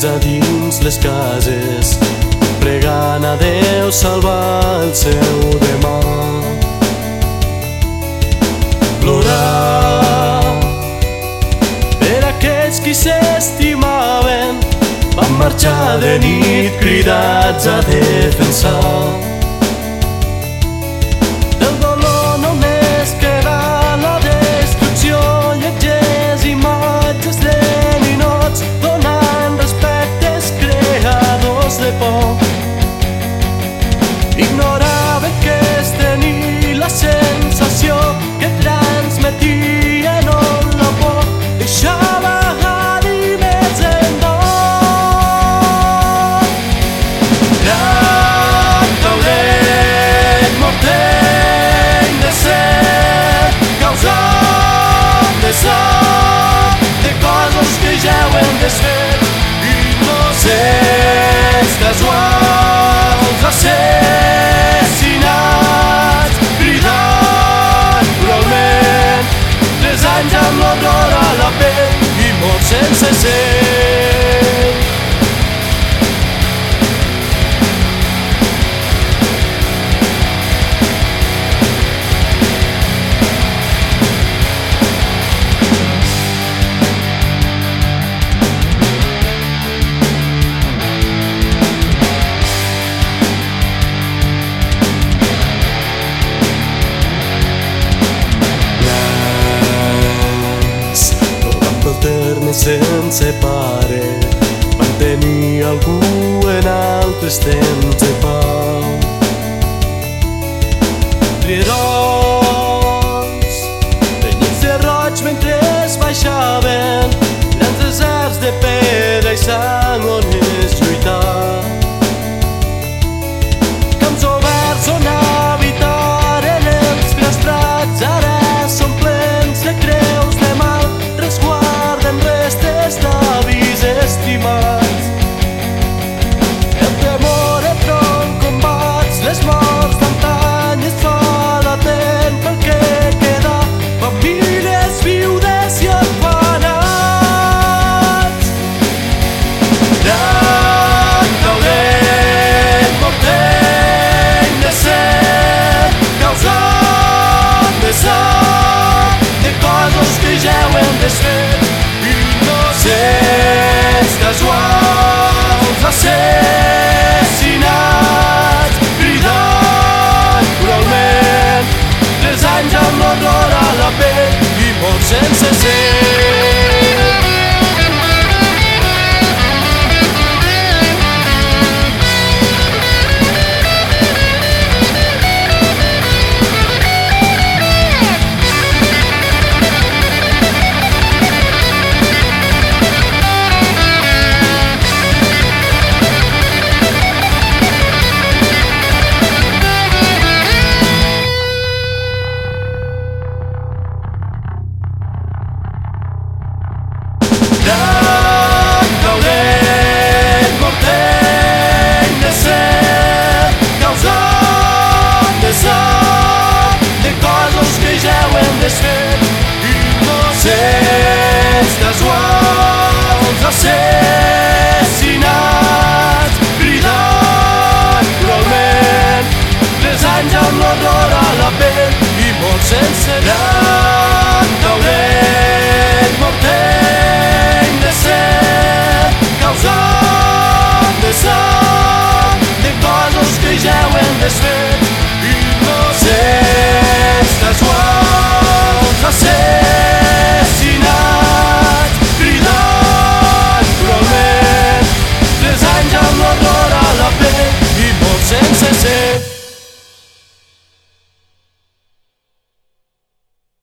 Tots a dins les cases Pregant a Déu salvar el seu demà. Plorar Per aquells qui s'estimaven Van marxar de nit cridats a defensar. senses senza pare Manteni algú en altres temps de Christmas.